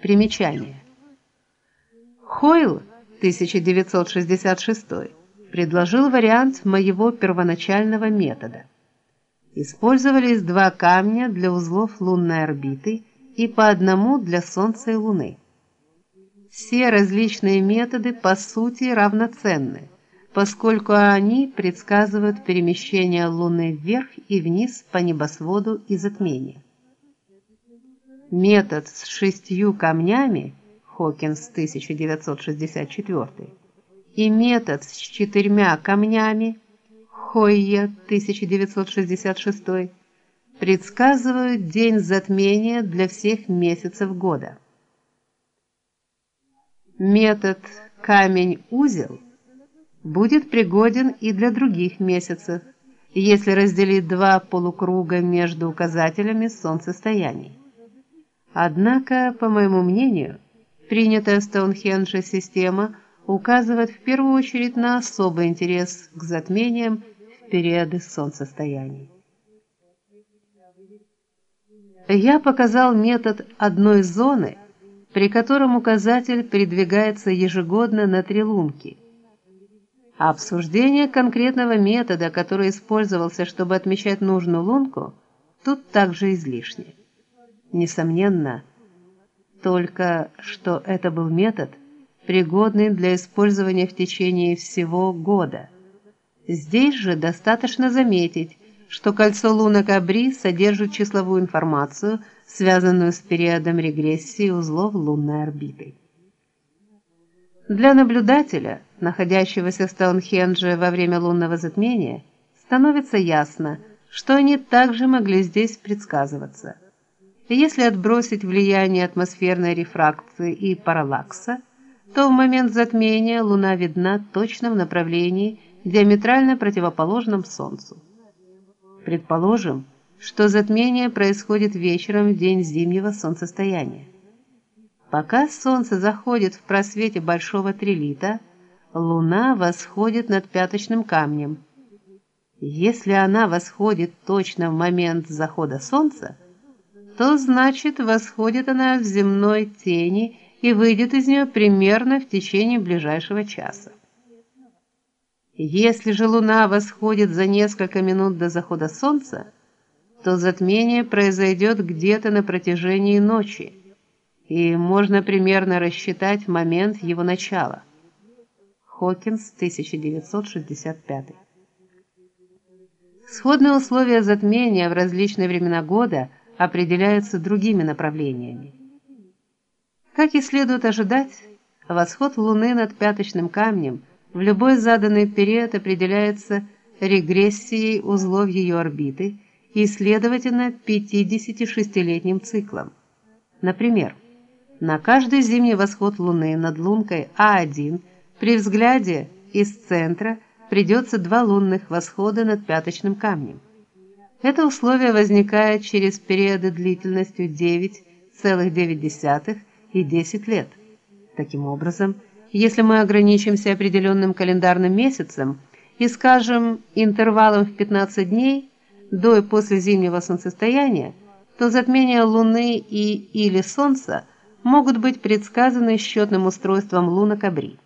Примечание. Хойл 1966 предложил вариант моего первоначального метода. Использовались два камня для узлов лунной орбиты и по одному для Солнца и Луны. Все различные методы по сути равноценны, поскольку они предсказывают перемещение Луны вверх и вниз по небосводу и затмения. Метод с шестью камнями Хокинс 1964 и метод с четырьмя камнями Хойя 1966 предсказывают день затмения для всех месяцев года. Метод камень-узел будет пригоден и для других месяцев, если разделить два полукруга между указателями солнцестояний. Однако, по моему мнению, принятая в Стоунхендже система указывает в первую очередь на особый интерес к затмениям в периоды солнцестояний. Я показал метод одной зоны, при котором указатель передвигается ежегодно на три лунки. Обсуждение конкретного метода, который использовался, чтобы отмечать нужную лунку, тут также излишне. Несомненно, только что это был метод, пригодный для использования в течение всего года. Здесь же достаточно заметить, что кольцо лунок Абри содержит числовую информацию, связанную с периодом регрессии узлов лунной орбиты. Для наблюдателя, находящегося в Стоунхендже во время лунного затмения, становится ясно, что они также могли здесь предсказываться – если отбросить влияние атмосферной рефракции и параллакса, то в момент затмения Луна видна точно в направлении, диаметрально противоположном Солнцу. Предположим, что затмение происходит вечером в день зимнего солнцестояния. Пока Солнце заходит в просвете большого трилита, Луна восходит над пяточным камнем. Если она восходит точно в момент захода Солнца, то значит, восходит она в земной тени и выйдет из нее примерно в течение ближайшего часа. Если же луна восходит за несколько минут до захода солнца, то затмение произойдет где-то на протяжении ночи, и можно примерно рассчитать момент его начала. Хокинс, 1965. Сходные условия затмения в различные времена года – определяются другими направлениями. Как и следует ожидать, восход Луны над пяточным камнем в любой заданный период определяется регрессией узлов ее орбиты и, следовательно, 56-летним циклом. Например, на каждый зимний восход Луны над лункой А1 при взгляде из центра придется два лунных восхода над пяточным камнем. Это условие возникает через периоды длительностью 9,9 и 10 лет. Таким образом, если мы ограничимся определенным календарным месяцем и скажем интервалом в 15 дней до и после зимнего солнцестояния, то затмения Луны и или Солнца могут быть предсказаны счетным устройством лунок Абри.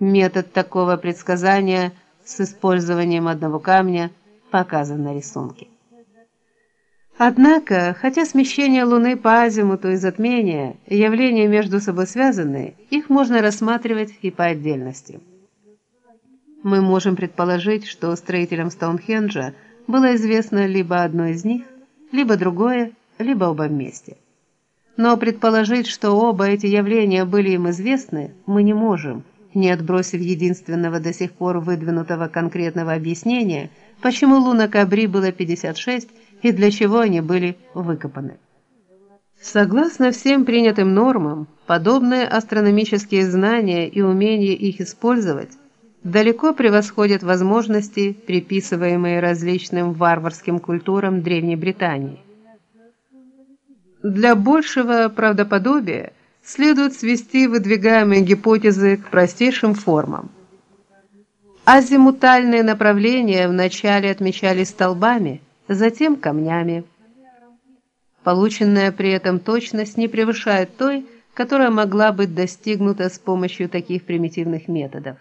Метод такого предсказания с использованием одного камня – показан на рисунке. Однако, хотя смещение Луны по азимуту и затмение явления между собой связаны, их можно рассматривать и по отдельности. Мы можем предположить, что строителям Стоунхенджа было известно либо одно из них, либо другое, либо оба вместе. Но предположить, что оба эти явления были им известны, мы не можем, не отбросив единственного до сих пор выдвинутого конкретного объяснения – почему луна Кабри было 56 и для чего они были выкопаны. Согласно всем принятым нормам, подобные астрономические знания и умение их использовать далеко превосходят возможности, приписываемые различным варварским культурам Древней Британии. Для большего правдоподобия следует свести выдвигаемые гипотезы к простейшим формам. Азимутальные направления вначале отмечались столбами, затем камнями. Полученная при этом точность не превышает той, которая могла быть достигнута с помощью таких примитивных методов.